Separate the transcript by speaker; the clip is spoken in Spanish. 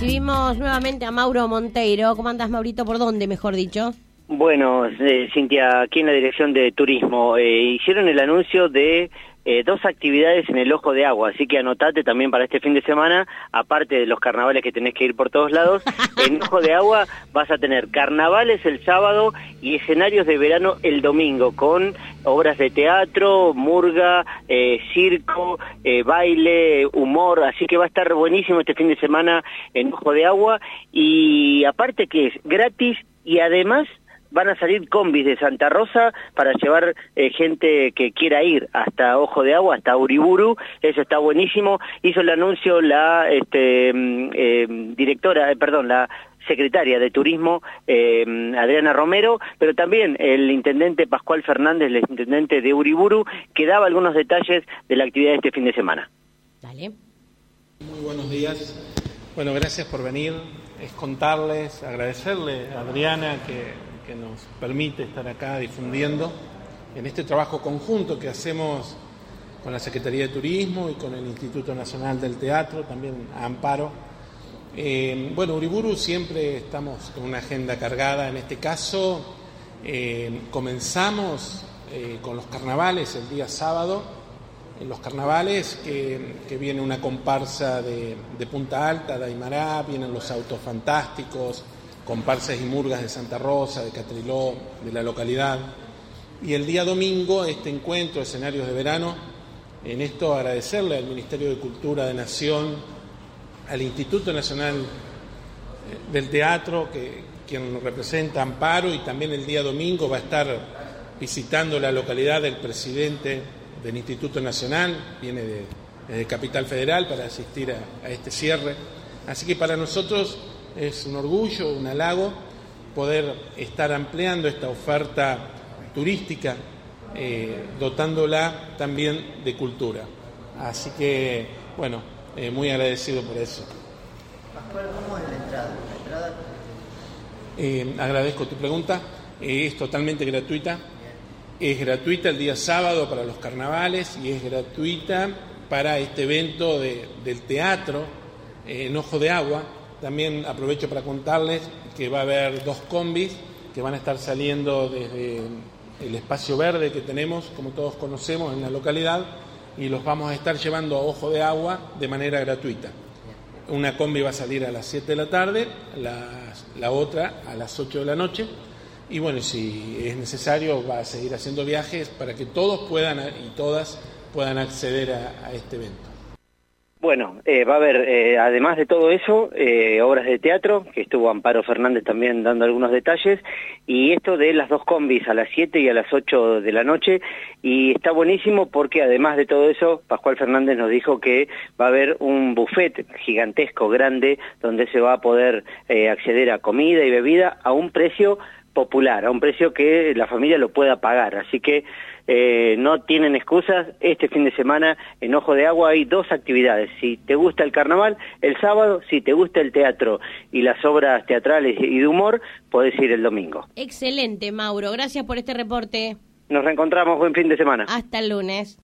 Speaker 1: recibimos nuevamente a Mauro Monteiro. ¿Cómo andas, Maurito? ¿Por dónde, mejor dicho?
Speaker 2: Bueno, eh, Cintia, aquí en la Dirección de Turismo, eh, hicieron el anuncio de eh, dos actividades en el Ojo de Agua, así que anotate también para este fin de semana, aparte de los carnavales que tenés que ir por todos lados, en Ojo de Agua vas a tener carnavales el sábado y escenarios de verano el domingo, con obras de teatro, murga, eh, circo, eh, baile, humor, así que va a estar buenísimo este fin de semana en Ojo de Agua. Y aparte que es gratis y además van a salir combis de Santa Rosa para llevar eh, gente que quiera ir hasta Ojo de Agua, hasta Uriburu, eso está buenísimo. Hizo el anuncio la este, mm, eh, directora, eh, perdón, la secretaria de Turismo, Adriana Romero, pero también el intendente Pascual Fernández, el intendente de Uriburu, que daba algunos detalles de la actividad de este fin de semana.
Speaker 3: Dale. Muy buenos días. Bueno, gracias por venir. Es contarles, agradecerle a Adriana que que nos permite estar acá difundiendo en este trabajo conjunto que hacemos con la Secretaría de Turismo y con el Instituto Nacional del Teatro, también a Amparo. Eh, bueno, Uriburu siempre estamos con una agenda cargada, en este caso eh, comenzamos eh, con los carnavales el día sábado, en los carnavales que, viene una comparsa de, de Punta Alta, de Aymará, vienen los autos fantásticos, comparsas y murgas de Santa Rosa, de Catriló, de la localidad. Y el día domingo, este encuentro, escenarios de verano, en esto agradecerle al Ministerio de Cultura de Nación, al Instituto Nacional eh, del Teatro, que, quien representa Amparo, y también el día domingo va a estar visitando la localidad del presidente del Instituto Nacional, viene de, Capital Federal para asistir a este cierre. Así que para nosotros es un orgullo, un halago poder estar ampliando esta oferta turística, eh, dotándola también de cultura. Así que, bueno, eh, muy agradecido por eso.
Speaker 4: Pascual, ¿cómo es la entrada?
Speaker 3: Eh, agradezco tu pregunta. es totalmente gratuita. Es gratuita el día sábado para los carnavales y es gratuita para este evento del teatro en Ojo de Agua, también aprovecho para contarles que va a haber dos combis que van a estar saliendo desde el espacio verde que tenemos, como todos conocemos, en la localidad, y los vamos a estar llevando a ojo de agua de manera gratuita. Una combi va a salir a las 7 de la tarde, la, otra a las 8 de la noche, y bueno, si es necesario va a seguir haciendo viajes para que todos puedan y todas puedan acceder a este evento.
Speaker 2: Bueno, eh, va a haber, eh, además de todo eso, eh, obras de teatro, que estuvo Amparo Fernández también dando algunos detalles, y esto de las dos combis a las 7 y a las 8 de la noche, y está buenísimo porque además de todo eso, Pascual Fernández nos dijo que va a haber un buffet gigantesco, grande, donde se va a poder acceder a comida y bebida a un precio popular, a un precio que la familia lo pueda pagar. Así que eh, no tienen excusas. Este fin de semana en Ojo de Agua hay dos actividades. Si te gusta el carnaval, el sábado, si te gusta el teatro y las obras teatrales y de humor, podés ir el domingo.
Speaker 1: Excelente, Mauro. Gracias por este reporte.
Speaker 2: Nos reencontramos. Buen fin de semana.
Speaker 1: Hasta el lunes.